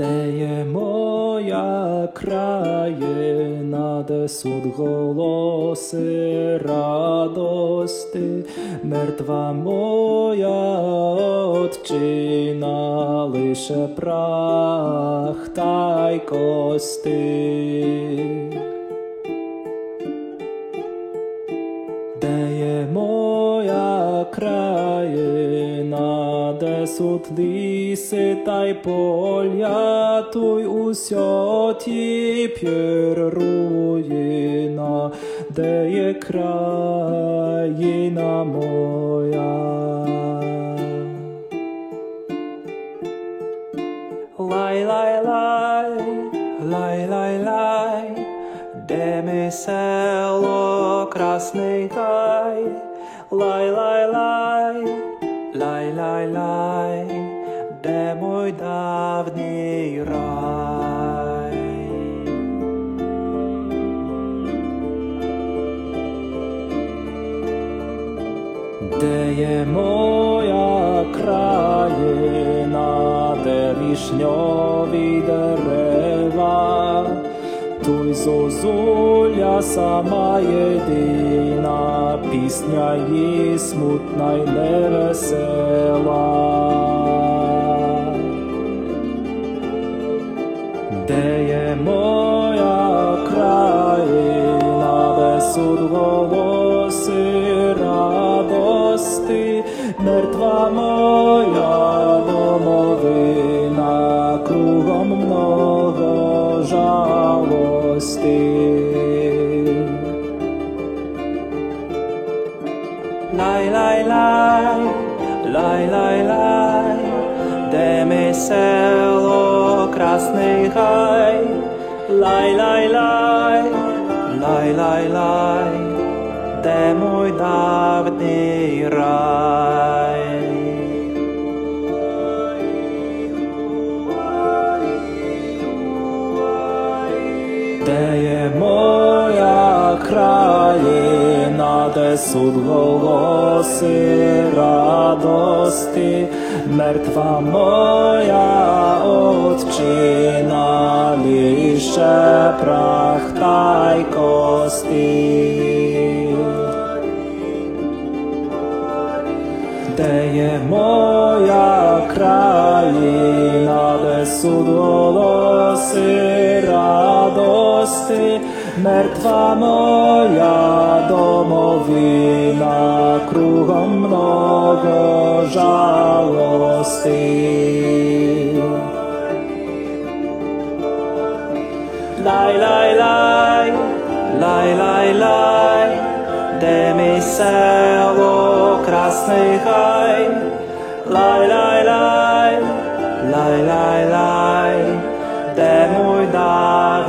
Де є моя країна, де суд голоси радости, мертва моя отчина, лише прах та й кости. Країна, де суд ліси та й поля, туй усьо тіп'єр руїна, де є країна моя. Лай, лай, лай, лай, лай, лай, де ми село Красний Гай, лай, лай, лай, lai lai lai de moy dav ni de ye moya kraye de vishnyovi der tu zozulja sama jedina, pisnja je smutna in nevesela. Gde je moja krajina, bez odgovosi radosti, mrtva moja steam. Lie, lie, lie, lie, lie, lie, deme selo krasny haj. Lie, lie, lie, lie, lie, lie, de mój dawny raj. Де суд голоси радости, мертва моя отчина, лише прах та й кости. Де є моя країна, де суд голоси радости, Mrtva moja domovina, kruhom mnogo žalosti. Laj, laj, laj, laj, laj, laj, gde mi selo krasni haj. Laj, laj, laj, laj, laj, laj, gde moj dan